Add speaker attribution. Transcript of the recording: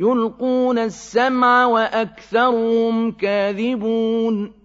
Speaker 1: يُلْقُونَ السَّمْعَ وَأَكْثَرُهُمْ كَاذِبُونَ